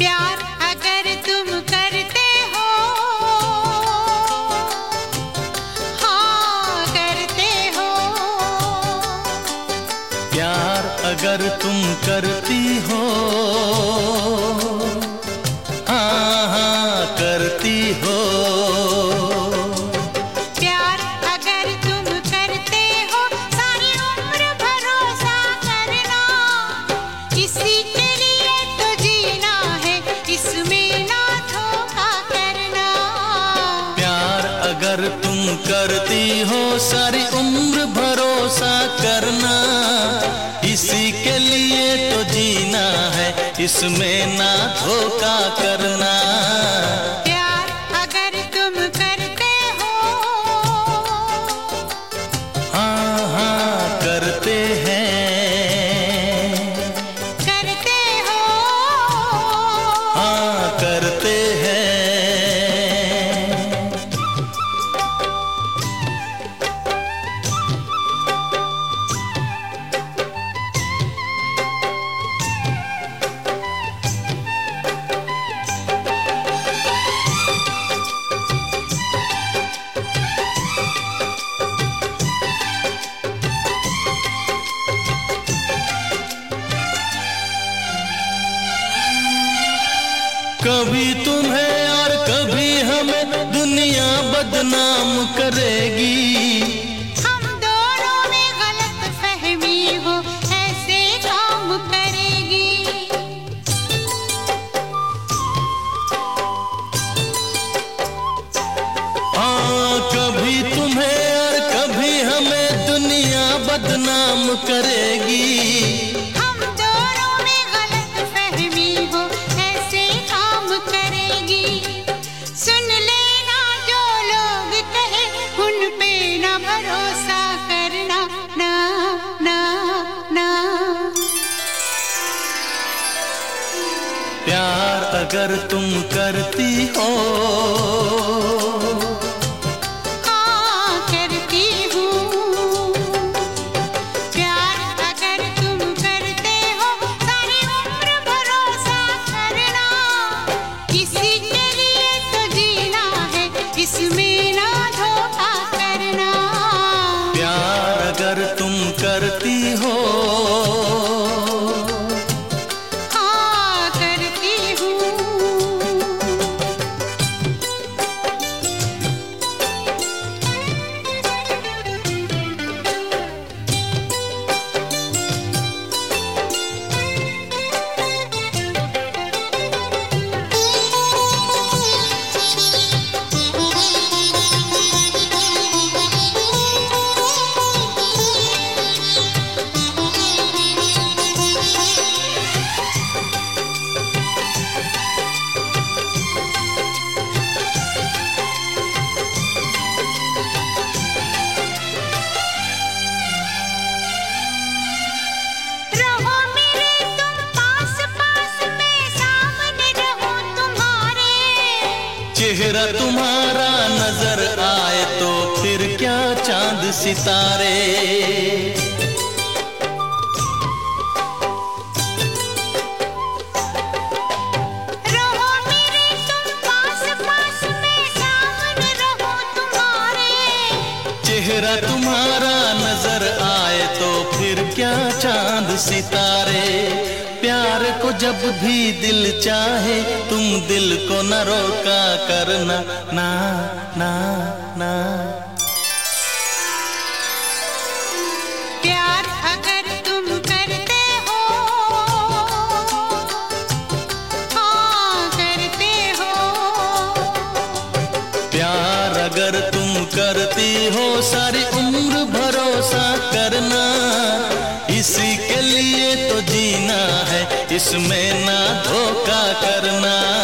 प्यार अगर तुम करते हो। हाँ, करते हो। प्यार अगर तुम करती हो अगर तुम करती हो सारी उम्र भरोसा करना, इसी के लिए तो जीना है, इसमें ना धोखा करना। कभी तुम्हें और कभी हमें दुनिया बदनाम करेगी। हम दोनों में गलत फहमी हो ऐसे काम करेगी। हाँ कभी तुम्हें और कभी हमें दुनिया बदनाम करेगी। अगर तुम करती हो। चेहरा तुम्हारा नज़र आए तो फिर क्या चाँद सितारे? रहो मेरे तुम पास पास में सामने रहो तुम्हारे। चेहरा तुम्हारा नज़र आए तो फिर क्या चाँद सितारे? जब भी दिल चाहे तुम दिल को न रोका करना। ना ना ना। प्यार अगर तुम करते हो हाँ करते हो। प्यार अगर तुम करती हो सारी उम्र भरोसा करना। इसी के लिए तो जीना है इसमें ना धोखा करना।